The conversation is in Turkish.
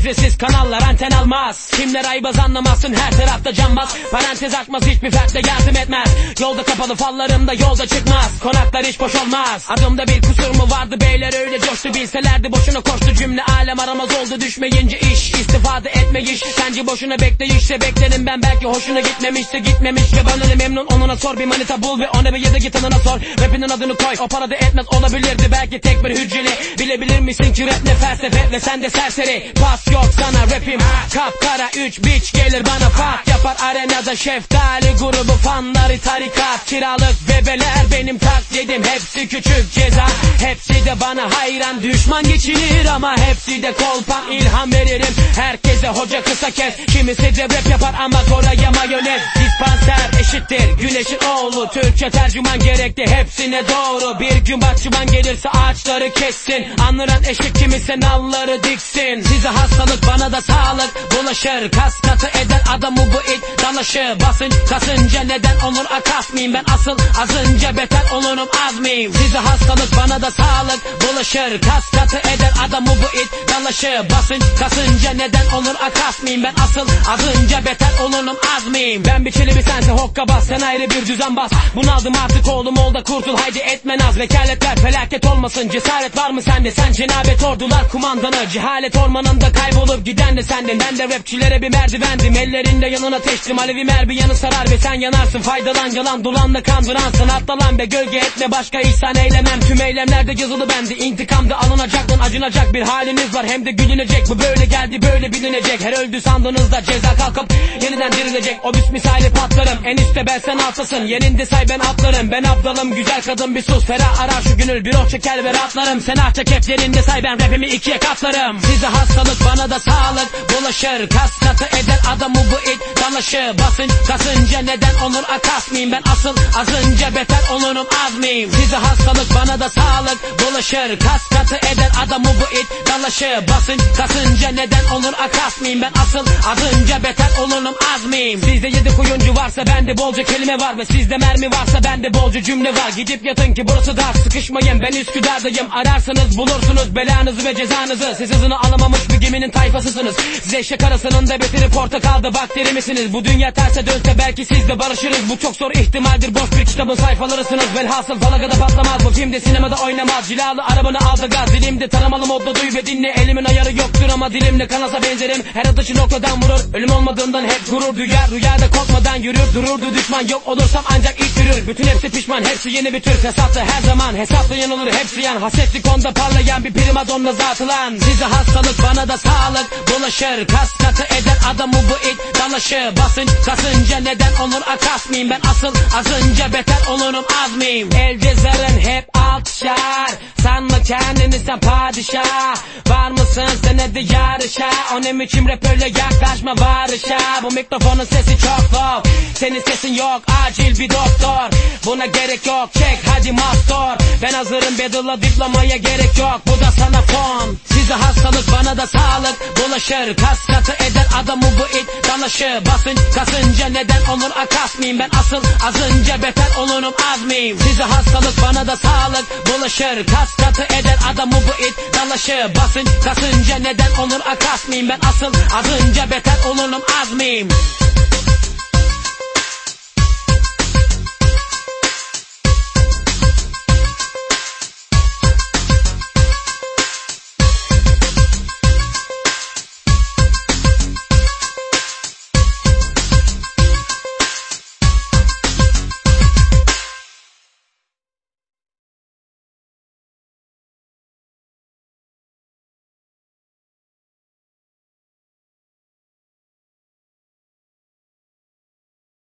Şifresiz kanallar anten almaz. Kimler aybaz anlamazsın her tarafta cambaz Parantez açmaz hiçbir fertle yardım etmez. Yolda kapalı fallarımda yolda çıkmaz. Konaklar hiç boş olmaz. Adımda bir kusur mu vardı? Beyler öyle coştu Bilselerdi boşuna koştu. Cümle alem aramaz oldu Düşmeyince iş. İstifade etme iş Sence boşuna bekleyişse beklerim ben. Belki hoşuna gitmemişse gitmemiş. Ya bana ne memnun onuna sor. Bir manita bul ve ona bir ya da sor. Rapinin adını koy o para da etmez. Olabilirdi belki tek bir hücreli Bilebilir misin ki rap ne felsefe ve sen de serseri. Pas yok sana rapim. Kapkara üç biç gelir bana pat Yapar. Arenada şeftali grubu fanları tarikat. Kiralık bebeler benim taklidim. Hepsi küçük ceza. Hepsi de bana hayran. Düşman geçinir ama hepsi de kolpa ilham veririm. Herkese hoca kısa kes. Kimisi de rap yapar ama Koray'a mayonez Dispanser eşittir. Güneşin oğlu. Türkçe tercüman gerekti hepsine doğru. Bir gün bahçıvan gelirse ağaçları kessin. Anlaran eşit kimisi nalları diksin. Size hastalık bana da sağlık. Bulaşır Kas katı eder adamı bu it. Dalaşı Basınç kasınca neden olur akas mıyım? Ben asıl azınca beter olurum az mıyım? Size hastalık bana da sağlık. Bulaşır Kas katı eder adamı bu it. Dalaşı Basınç kasınca neden olur akas mıyım? Ben asıl azınca beter olurum az mıyım? Ben bir çelebi sense hokka bas. Sen ayrı bir düzen bas. Bunaldım artık oğlum ol da kurtul. Haydi etme naz. Vekaletler felaket olmasın. Cesaret var mı sende? Sen cenabet ordular kumandanı Cehalet ormanında kaybolup giden de sendin. Ben de rapçilere bir merdivendim. Ellerinde yanına teştim Alevi mermi yanı sarar ve sen yanarsın. Faydalan yalan dolanla kandıransın. Atla lan be gölge etme. Başka ihsan eylemem. Tüm eylemlerde yazılı bendi İntikamda alınacak lan acınacak bir haliniz var. Hem de gülünecek bu. Böyle geldi böyle bilinecek. Her öldü sandığınızda ceza kalkıp yeniden dirilecek. O büs misali patlarım. En üstte ben sen altasın Yerinde say ben atlarım. Ben aptalım güzel kadın bir sus. Ferah arar şu gönül. Bir oh çeker ve rahatlarım. Sen ah çek hep yerinde say. Ben rapimi ikiye katlarım. Size hastalık bana da sağlık. Bulaşır Kas katı eder adamı bu it. Dalaşı Basınç kasınca neden olur akas mıyım? Ben asıl azınca beter olurum az mıyım? Size hastalık bana da sağlık bulaşır Kas katı eder adamı bu it. Dalaşı Basınç kasınca neden olur akas mıyım? Ben asıl azınca beter olurum az mıyım? Sizde yedi kuyuncu varsa bende bolca kelime var Ve sizde mermi varsa bende bolca cümle var. Gidip yatın ki burası dar sıkışmayın. Ben Üsküdar'dayım Ararsanız bulursunuz belanızı ve cezanızı. Siz hızını alamamış bir geminin tayfasısınız. Siz eşek arasının da beteri portakalda bakteri misiniz? Bu dünya terse dönse belki siz de barışırız. Bu çok zor ihtimaldir boş bir kitabın sayfalarısınız. Velhasıl dalagada patlamaz bu. Filmde sinemada oynamaz Cilalı arabanı aldı gaz. Dilimde taramalı modda duy ve dinle. Elimin ayarı yoktur ama dilimle kanasa benzerim. Her atışı noktadan vurur. Ölüm olmadığından hep gurur duyar. Rüyada korkmadan yürür. Dururdu düşman. Yok olursam ancak ilk yürür. Bütün hepsi pişman. Hepsi yeni bir tür. Fesatlı her zaman. Hesaplı yanılır. Hepsi yan. Hasetlik onda parlayan bir primadonna zatı lan Size hastalık bana da sağlık. Bulaşır Kas katı eder adamı bu it dalaşı Basınç kasınca neden olur? Akas mıyım Ben? Asıl azınca beter olurum az mıyım? El cezarın hep altışar Sanma kendini sen padişah? Var mısın sen hadi yarışa O ne biçim rap yaklaşma barışa Bu mikrofonun sesi çok low Senin sesin yok acil bir doktor. Buna gerek yok çek hadi mastor Ben hazırım battle'a diplomaya gerek yok. Bu da sana fon bulaşır Kas katı eder adamı bu it dalaşı. Basınç kasınca neden olur akas mıyım Ben? Asıl azınca beter olurum az mıyım? Size hastalık bana da sağlık bulaşır. Kas katı eder adamı bu it dalaşı. Basınç kasınca neden olur akas mıyım Ben? Asıl azınca beter olurum az mıyım